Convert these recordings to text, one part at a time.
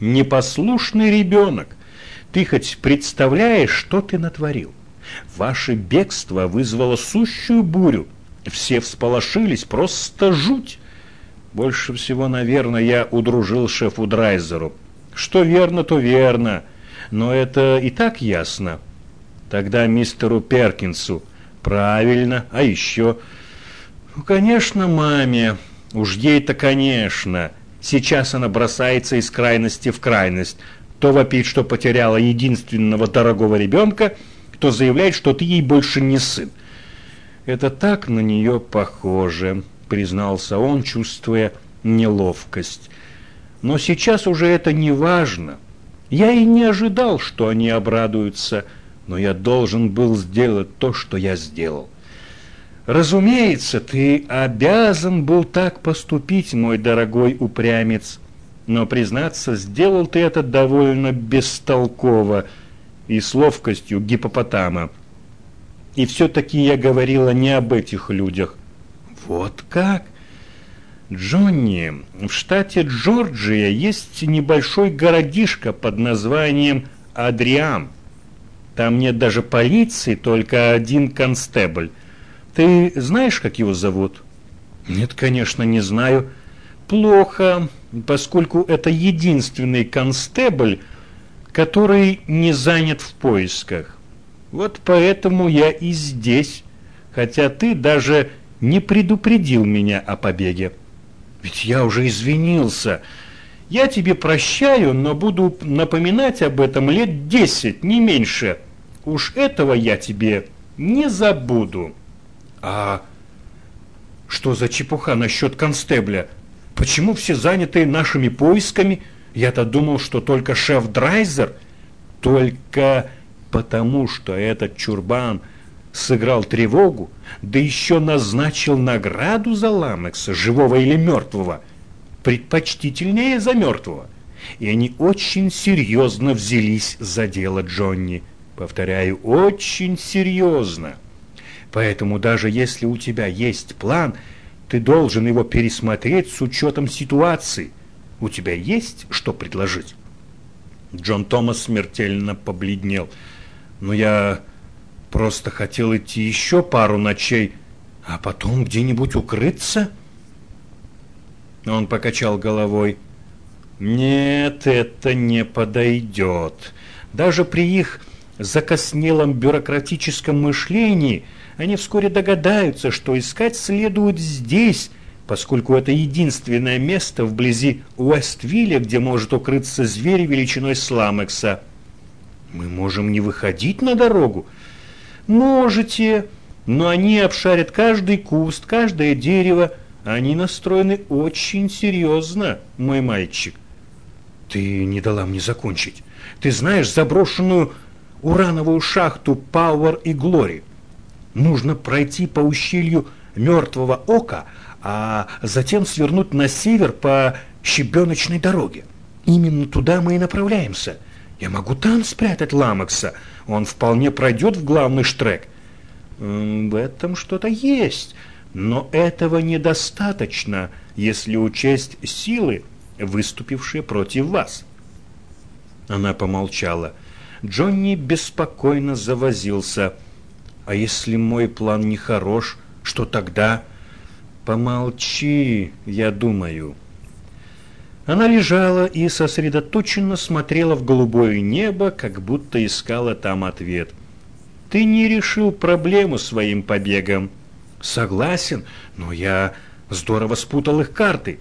непослушный ребенок. Ты хоть представляешь, что ты натворил? Ваше бегство вызвало сущую бурю. Все всполошились, просто жуть. Больше всего, наверное, я удружил шефу Драйзеру. Что верно, то верно. Но это и так ясно. Тогда мистеру Перкинсу. Правильно. А еще... Ну, конечно, маме. Уж ей-то, конечно. Сейчас она бросается из крайности в крайность. То вопит, что потеряла единственного дорогого ребенка, то заявляет, что ты ей больше не сын. Это так на нее похоже, признался он, чувствуя неловкость. Но сейчас уже это не важно. Я и не ожидал, что они обрадуются, но я должен был сделать то, что я сделал. Разумеется, ты обязан был так поступить, мой дорогой упрямец. Но, признаться, сделал ты это довольно бестолково и с ловкостью гипопотама. И все-таки я говорила не об этих людях. Вот как? Джонни, в штате Джорджия есть небольшой городишко под названием Адриам. Там нет даже полиции, только один констебль – ты знаешь, как его зовут? Нет, конечно, не знаю. Плохо, поскольку это единственный констебль, который не занят в поисках. Вот поэтому я и здесь, хотя ты даже не предупредил меня о побеге. Ведь я уже извинился. Я тебе прощаю, но буду напоминать об этом лет десять, не меньше. Уж этого я тебе не забуду. А что за чепуха насчет констебля? Почему все заняты нашими поисками? Я-то думал, что только шеф Драйзер. Только потому, что этот чурбан сыграл тревогу, да еще назначил награду за Ламекса, живого или мертвого, предпочтительнее за мертвого. И они очень серьезно взялись за дело Джонни. Повторяю, очень серьезно. Поэтому даже если у тебя есть план, ты должен его пересмотреть с учетом ситуации. У тебя есть что предложить?» Джон Томас смертельно побледнел. «Но я просто хотел идти еще пару ночей, а потом где-нибудь укрыться?» Он покачал головой. «Нет, это не подойдет. Даже при их закоснелом бюрократическом мышлении – они вскоре догадаются, что искать следует здесь, поскольку это единственное место вблизи Уэствилля, где может укрыться зверь величиной сламекса. Мы можем не выходить на дорогу. Можете, но они обшарят каждый куст, каждое дерево. Они настроены очень серьезно, мой мальчик. Ты не дала мне закончить. Ты знаешь заброшенную урановую шахту Power и Glory? Нужно пройти по ущелью Мертвого Ока, а затем свернуть на север по щебеночной дороге. Именно туда мы и направляемся. Я могу там спрятать Ламекса. Он вполне пройдет в главный штрек. В этом что-то есть, но этого недостаточно, если учесть силы, выступившие против вас. Она помолчала. Джонни беспокойно завозился – а если мой план не хорош, что тогда? Помолчи, я думаю. Она лежала и сосредоточенно смотрела в голубое небо, как будто искала там ответ. Ты не решил проблему своим побегом. Согласен, но я здорово спутал их карты.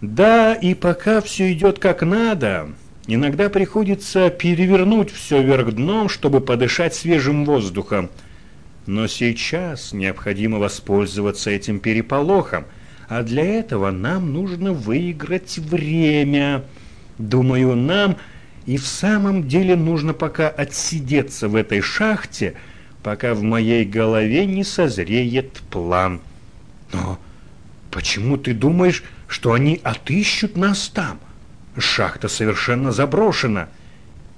Да, и пока все идет как надо, иногда приходится перевернуть все вверх дном, чтобы подышать свежим воздухом. Но сейчас необходимо воспользоваться этим переполохом, а для этого нам нужно выиграть время. Думаю, нам и в самом деле нужно пока отсидеться в этой шахте, пока в моей голове не созреет план. Но почему ты думаешь, что они отыщут нас там? Шахта совершенно заброшена.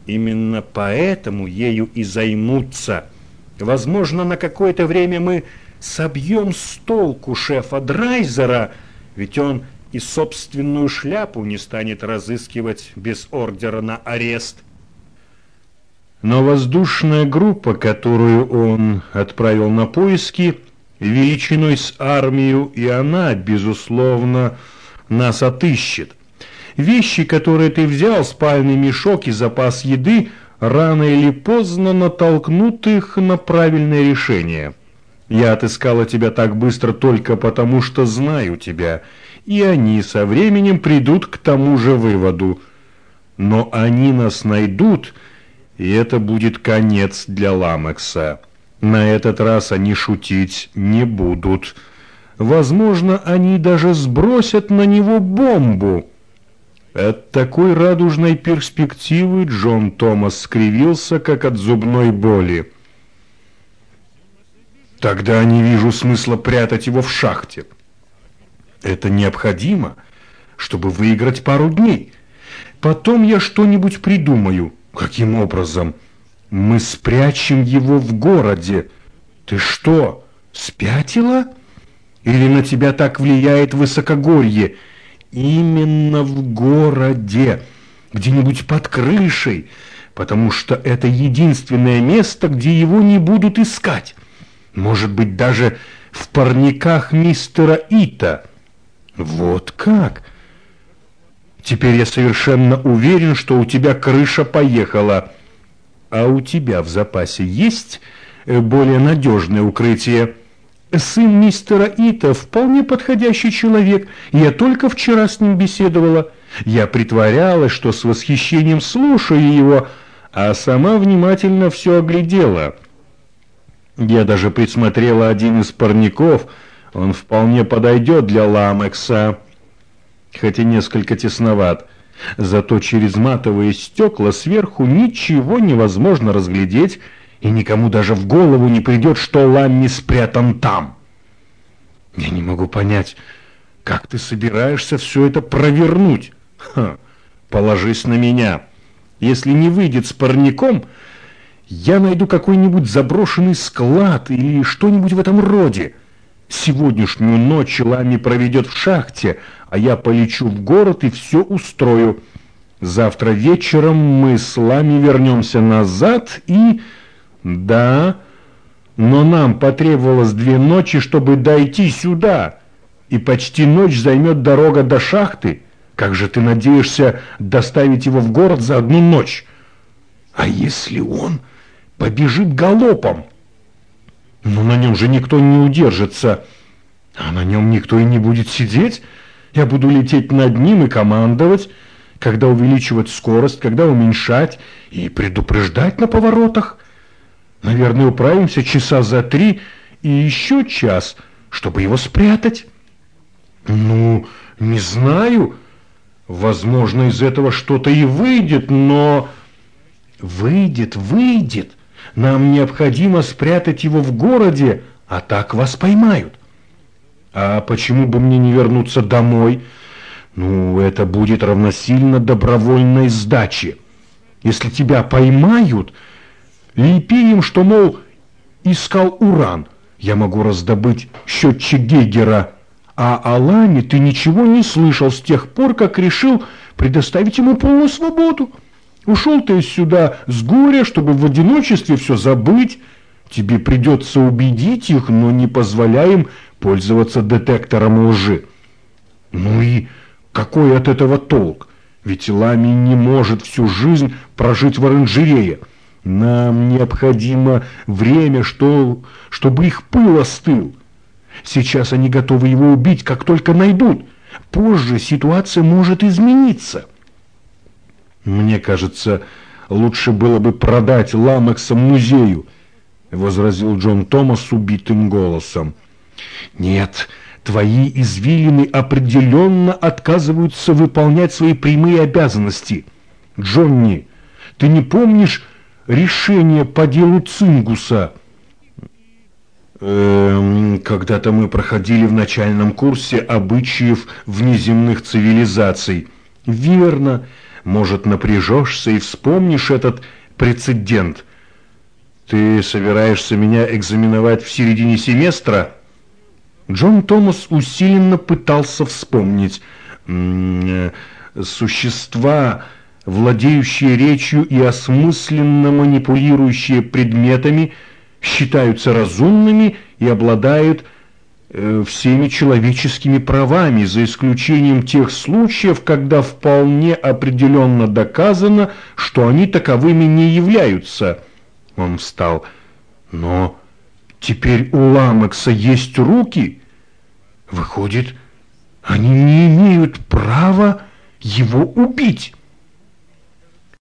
Именно поэтому ею и займутся – Возможно, на какое-то время мы собьем с толку шефа Драйзера, ведь он и собственную шляпу не станет разыскивать без ордера на арест. Но воздушная группа, которую он отправил на поиски, величиной с армию, и она, безусловно, нас отыщет. Вещи, которые ты взял, спальный мешок и запас еды, рано или поздно натолкнут их на правильное решение. Я отыскала тебя так быстро только потому, что знаю тебя, и они со временем придут к тому же выводу. Но они нас найдут, и это будет конец для Ламекса. На этот раз они шутить не будут. Возможно, они даже сбросят на него бомбу. От такой радужной перспективы Джон Томас скривился, как от зубной боли. Тогда не вижу смысла прятать его в шахте. Это необходимо, чтобы выиграть пару дней. Потом я что-нибудь придумаю. Каким образом? Мы спрячем его в городе. Ты что, спятила? Или на тебя так влияет высокогорье? Именно в городе, где-нибудь под крышей, потому что это единственное место, где его не будут искать. Может быть, даже в парниках мистера Ита. Вот как? Теперь я совершенно уверен, что у тебя крыша поехала. А у тебя в запасе есть э, более надежное укрытие? Сын мистера Ита вполне подходящий человек. Я только вчера с ним беседовала. Я притворялась, что с восхищением слушаю его, а сама внимательно все оглядела. Я даже присмотрела один из парников. Он вполне подойдет для ламекса, хотя несколько тесноват. Зато через матовые стекла сверху ничего невозможно разглядеть, и никому даже в голову не придет, что Ламми спрятан там. Я не могу понять, как ты собираешься все это провернуть? Ха, положись на меня. Если не выйдет с парником, я найду какой-нибудь заброшенный склад или что-нибудь в этом роде. Сегодняшнюю ночь Лами проведет в шахте, а я полечу в город и все устрою. Завтра вечером мы с Лами вернемся назад и... Да, но нам потребовалось две ночи, чтобы дойти сюда, и почти ночь займет дорога до шахты. Как же ты надеешься доставить его в город за одну ночь? А если он побежит галопом. Но на нем же никто не удержится, а на нем никто и не будет сидеть. Я буду лететь над ним и командовать, когда увеличивать скорость, когда уменьшать и предупреждать на поворотах. Наверное, управимся часа за три и еще час, чтобы его спрятать. Ну, не знаю. Возможно, из этого что-то и выйдет, но... Выйдет, выйдет. Нам необходимо спрятать его в городе, а так вас поймают. А почему бы мне не вернуться домой? Ну, это будет равносильно добровольной сдаче. Если тебя поймают, лепи им, что, мол, искал уран. Я могу раздобыть счетчик Гейгера. А о Лане ты ничего не слышал с тех пор, как решил предоставить ему полную свободу. Ушел ты сюда с горя, чтобы в одиночестве все забыть. Тебе придется убедить их, но не позволяй им пользоваться детектором лжи. Ну и какой от этого толк? Ведь Лами не может всю жизнь прожить в оранжерее. Нам необходимо время, что, чтобы их пыл остыл. Сейчас они готовы его убить, как только найдут. Позже ситуация может измениться. Мне кажется, лучше было бы продать Ламекса музею, возразил Джон Томас убитым голосом. Нет, твои извилины определенно отказываются выполнять свои прямые обязанности. Джонни, ты не помнишь решение по делу Цингуса? Эм, Когда-то мы проходили в начальном курсе обычаев внеземных цивилизаций. Верно. Может, напряжешься и вспомнишь этот прецедент. Ты собираешься меня экзаменовать в середине семестра? Джон Томас усиленно пытался вспомнить. э, существа, владеющие речью и осмысленно манипулирующие предметами, считаются разумными и обладают э, всеми человеческими правами, за исключением тех случаев, когда вполне определенно доказано, что они таковыми не являются. Он встал. Но теперь у Ламекса есть руки. Выходит, они не имеют права его убить.